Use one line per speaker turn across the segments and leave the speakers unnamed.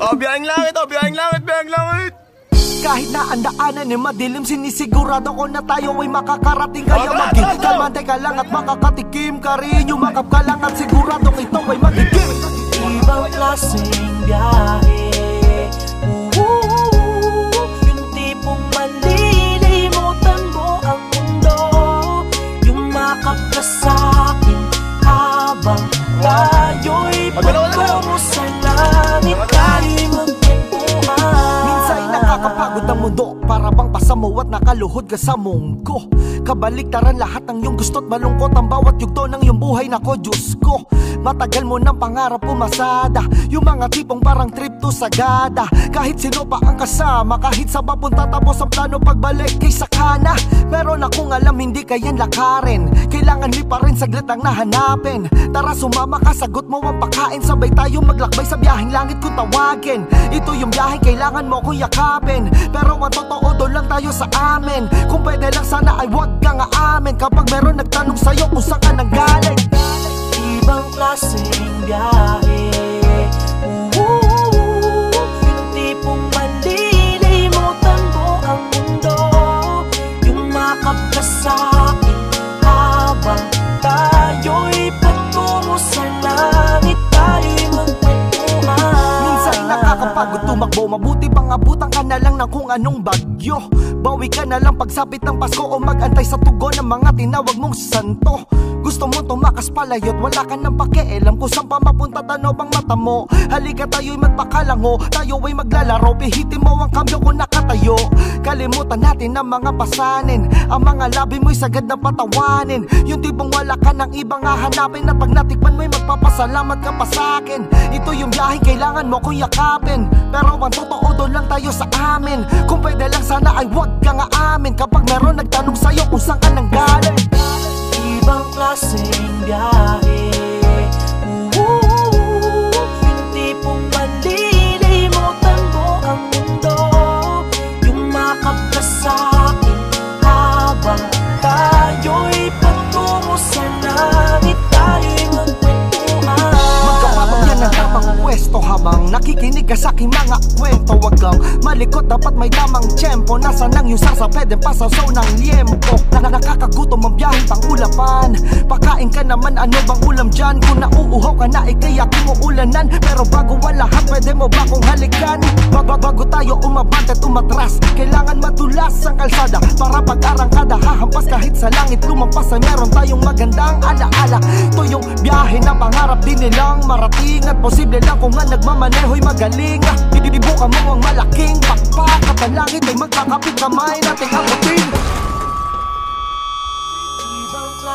Oh, biyahing langit, oh, biyahing langit, biyahing langit.
Kahit na ang daanan ay madilim Sinisigurado ko na tayo ay makakarating. Kaya
Alright,
maging kalmante ka lang at makakatikim ka rin. Yumakap ka lang at siguradong ito ay magiging Ibang klaseng biyahe mundo Para bang pasamo at nakaluhod ka sa mungko Kabaliktaran lahat ng iyong gusto't malungkot. Ang bawat yugto ng iyong buhay nako Diyos ko. Matagal mo ng pangarap pumasada. Yung mga tipong parang trip to Sagada. Kahit sino pa ang kasama Kahit sa papunta tapos ang plano pagbalik kay sakana. Meron akong alam hindi kayan lakarin. Kailangan di pa rin saglit ang nahanapin. Tara sumama ka sagot mo ang pakain. Sabay tayo maglakbay sa biyaheng langit kung tawagin. Ito yung biyaheng kailangan mo kong yakapin. Pero ang totoo doon lang tayo sa amin. Kung pwede lang sana ay wag kang aamin Kapag meron nagtanong sa'yo kung saan nakakapagod tumakbo Mabuti pang abutan ka na lang ng kung anong bagyo? Bawi ka na lang pagsapit ng Pasko O magantay sa tugon ng mga tinawag mong santo. Gusto mo tumakas palayo't wala ka nang pakialam Kung saan pa mapunta tanaw bang mata mo? Halika tayo'y magpakalango Tayo ay maglalaro Pihitin mo ang kambyo kung nakatayo. Kalimutan natin ang mga pasanin Ang mga labi mo'y sagad na patawanin. Yung tipong wala ka ng ibang hahanapin At pag natikman mo'y magpapasalamat ka pa sa'kin Ito yung biyaheng kailangan mo kong yakapin Pero ang totoo doon lang tayo sa amin. Kung pwede lang sana ay wag kang aamin Kapag meron nagtanong sa'yo kung saan ka nanggaling. Ibang klaseng biyahe pwesto habang nakikinig ka sa aking mga kwento. Wag lang malikot, dapat may tamang tiyempo. Nasaan ang yung sasa, pwede pasasaw ng liempo na Nakakagutom ang biyaheng pang ulapan Pakain ka naman, ano bang ulam dyan? Kung nauuhaw ka na, ikaya kumuulanan Pero bago ang lahat, pwede mo ba kong halikan? Bago, tayo umabante at umatras Kailangan madulas ang kalsada Para pag-arangkada, hahampas kahit sa langit Lumampas ay meron tayong magandang alaala. Ito yung biyahe na pangarap din nilang marating At posible lang kung nga nagmamaneho'y magaling. Ah, Ibibuka mo ang malaking pakpak At ang langit ay magkakapit kamay nating abutin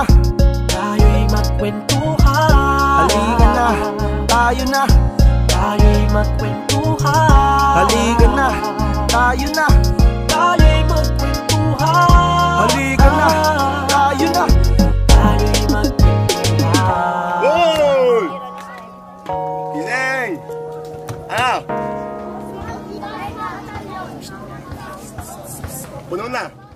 na. Tayo'y magkwentuhan. Halika na, tayo na. Tayo'y magkwentuhan. Halika na, tayo na. Tayo'y magkwentuhan. Halika na, tayo na. Tayo'y magkwentuhan.
Hoy! Gising! Ano? Puno na.